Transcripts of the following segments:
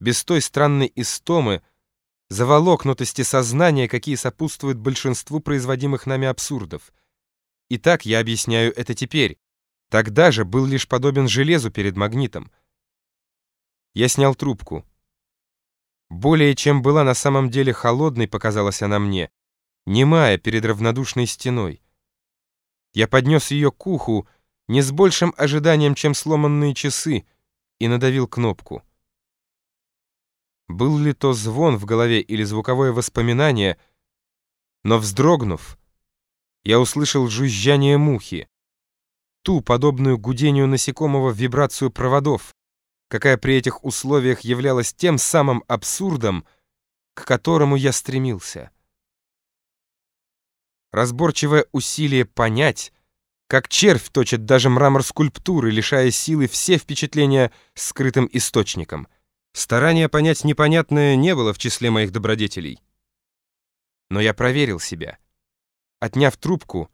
без той странной истомы, заволокнутости сознания, какие сопутствуют большинству производимых нами абсурдов. Итак, я объясняю это теперь. Тогда же был лишь подобен железу перед магнитом. Я снял трубку. Более чем была на самом деле холодной, показалась она мне, немая перед равнодушной стеной. Я поднес ее к уху, не с большим ожиданием, чем сломанные часы, и надавил кнопку. Был ли то звон в голове или звуковое воспоминание, но, вздрогнув, я услышал жужжание мухи, ту, подобную гудению насекомого вибрацию проводов, какая при этих условиях являлась тем самым абсурдом, к которому я стремился. Разборчивое усилие понять, как червь точит даже мрамор скульптуры, лишая силы все впечатления скрытым источником. Старание понять непонятное не было в числе моих добродетелей. Но я проверил себя. Отняв трубку,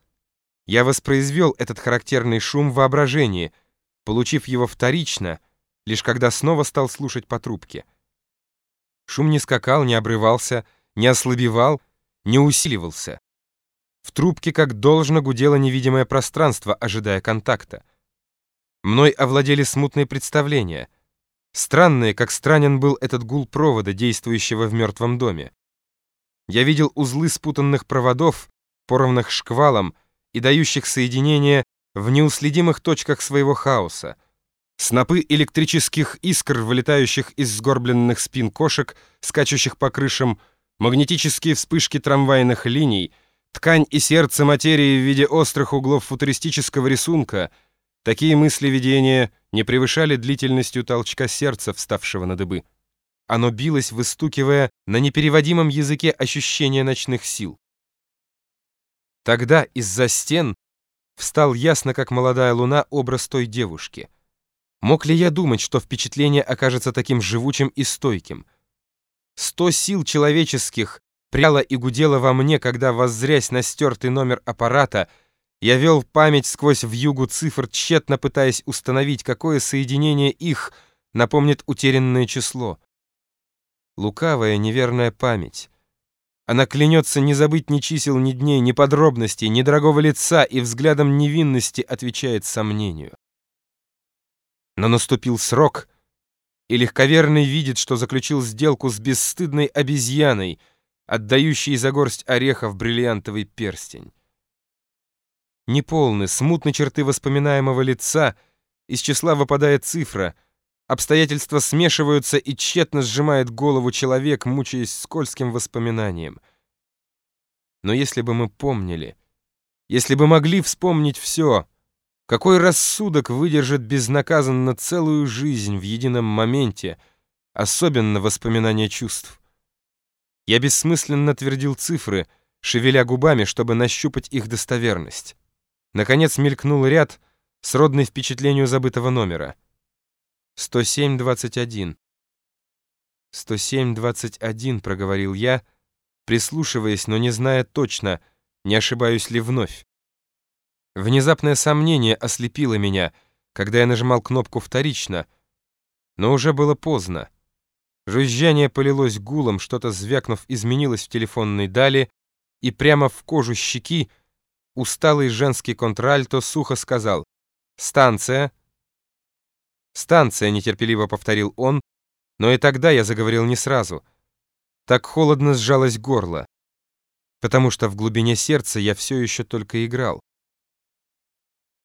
я воспроизвел этот характерный шум в воображении, получив его вторично, лишь когда снова стал слушать по трубке. Шум не скакал, не обрывался, не ослабевал, не усиливался. В трубке как должно гудело невидимое пространство, ожидая контакта. Мной овладели смутные представления. Странные, как странен был этот гул провода, действующего в мертвом доме. Я видел узлы спутанных проводов, поровнах шквалом и дающих соединение в неуследимых точках своего хаоса. Снопы электрических искр, вылетающих из сгорбленных спин кошек, скачущих по крышам, магнетические вспышки трамвайных линий — Ткань и сердце материи в виде острых углов футуристического рисунка, такие мысли видения не превышали длительностью толчка сердца, вставшего на дыбы. Оно билось, выстукивая на непереводимом языке ощущения ночных сил. Тогда из-за стен встал ясно, как молодая луна, образ той девушки. Мог ли я думать, что впечатление окажется таким живучим и стойким? Сто сил человеческих пряла и гудела во мне, когда, воззрясь на стертый номер аппарата, я вел память сквозь вьюгу цифр, тщетно пытаясь установить, какое соединение их напомнит утерянное число. Лукавая, неверная память. Она клянется не забыть ни чисел, ни дней, ни подробностей, ни дорогого лица и взглядом невинности отвечает сомнению. Но наступил срок, и легковерный видит, что заключил сделку с бесстыдной обезьяной — отдающий за горсть орехов бриллиантовый перстень. Неполны, смутны черты воспоминаемого лица, из числа выпадает цифра, обстоятельства смешиваются и тщетно сжимает голову человек, мучаясь скользким воспоминанием. Но если бы мы помнили, если бы могли вспомнить все, какой рассудок выдержит безнаказанно целую жизнь в едином моменте, особенно воспоминания чувств? Я бессмысленно твердил цифры, шевеля губами, чтобы нащупать их достоверность. Наконец мелькнул ряд, сродный впечатлению забытого номера. 107-21. 107-21, проговорил я, прислушиваясь, но не зная точно, не ошибаюсь ли вновь. Внезапное сомнение ослепило меня, когда я нажимал кнопку вторично, но уже было поздно. Жужжание полилось гулом, что-то звякнув изменилось в телефонной дали, и прямо в кожу щеки усталый женский контральто сухо сказал «Станция». «Станция», — нетерпеливо повторил он, но и тогда я заговорил не сразу. Так холодно сжалось горло, потому что в глубине сердца я все еще только играл.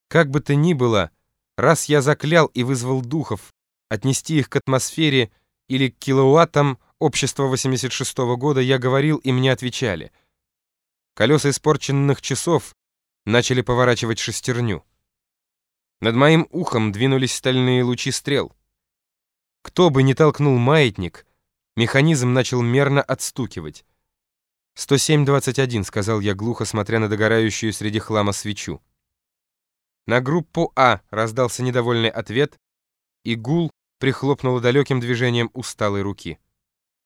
Как бы то ни было, раз я заклял и вызвал духов отнести их к атмосфере, или к киловаттам общества 86 -го года я говорил, и мне отвечали. Колеса испорченных часов начали поворачивать шестерню. Над моим ухом двинулись стальные лучи стрел. Кто бы ни толкнул маятник, механизм начал мерно отстукивать. «107-21», — сказал я глухо, смотря на догорающую среди хлама свечу. На группу А раздался недовольный ответ, и гул прихлопнула далеким движением усталой руки.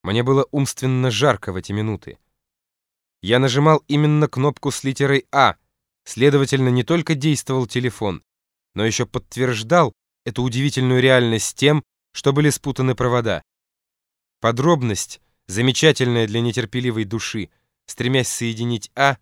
Мне было умственно жарко в эти минуты. Я нажимал именно кнопку с литерой «А», следовательно, не только действовал телефон, но еще подтверждал эту удивительную реальность тем, что были спутаны провода. Подробность, замечательная для нетерпеливой души, стремясь соединить А